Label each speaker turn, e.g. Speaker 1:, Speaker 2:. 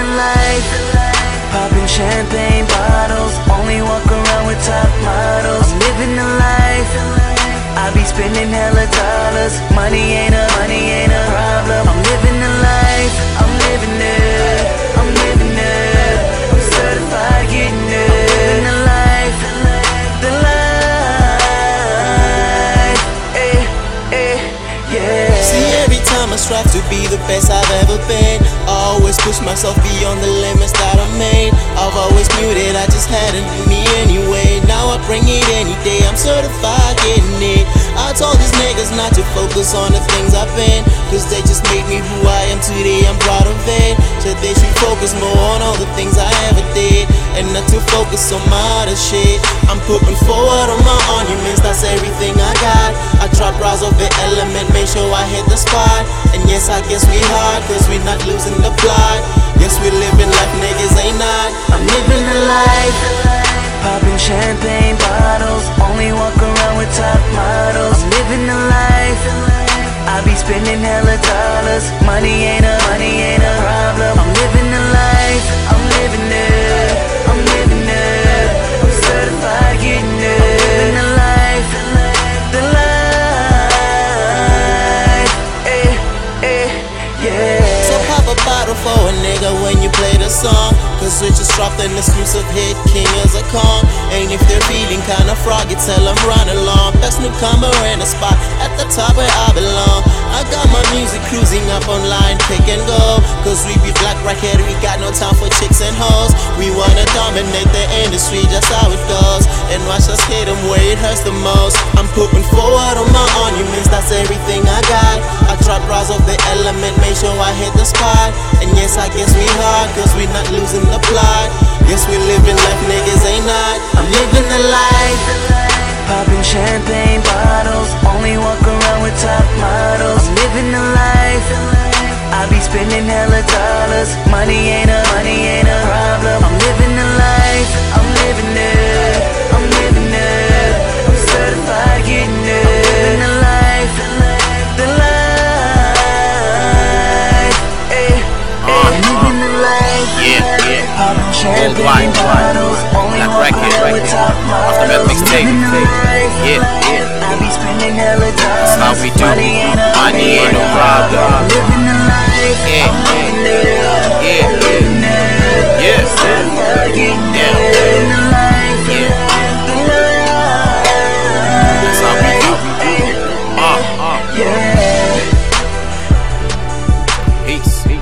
Speaker 1: the life. Popping champagne bottles,
Speaker 2: strive to be the best I've ever been, I always push myself beyond the limits that I made. I've always knew that I just had it in me anyway. Now I bring it any day, I'm certified getting it. I told these niggas not to focus on the things I've been, cause they just made me who I am today. I'm proud of it. So they should focus more on all the things I ever did, and not to focus on my other shit. I'm putting forward on my I drop of the element, make sure I hit the spot. And yes, I guess we hard, cause we not losing the plot. Yes, we living life, niggas ain't not.
Speaker 1: I'm living the life. Popping champagne bottles, only walk around with top models. I'm living the life. I be spending hella dollars. Money ain't a money ain't a problem. I'm living
Speaker 2: for a nigga when you play the song. Cause we just dropped an exclusive hit, King is a Kong. And if they're feeling kinda froggy, tell them run along. Best newcomer in the spot, at the top where I belong. Music cruising up online, pick and go. Cause we be black here, we got no time for chicks and hoes. We wanna dominate the industry, just how it goes. And watch us hit them where it hurts the most. I'm putting forward on my monuments, that's everything I got. I drop rise of the element, make sure I hit the spot. And yes, I guess we hard, cause we not losing the plot. Yes, we living life, niggas ain't not.
Speaker 1: I'm living the life. Popping champagne bottles, only walk be spending hella dollars. Money ain't a money ain't a problem. I'm living the life. I'm living it. I'm living it. I'm certified getting it. I'm living the life. The life. Eh, eh. I'm living the life.
Speaker 3: Yeah, yeah.
Speaker 1: Popping champagne bottles, only
Speaker 3: Black
Speaker 1: walk
Speaker 3: record,
Speaker 1: around with
Speaker 3: record.
Speaker 1: top models.
Speaker 3: Aftermath mixtape.
Speaker 1: Living the life.
Speaker 3: Yeah, yeah.
Speaker 1: I be spending hella dollars.
Speaker 3: That's how we do.
Speaker 1: Money ain't a
Speaker 3: no problem.
Speaker 1: Peace. Peace.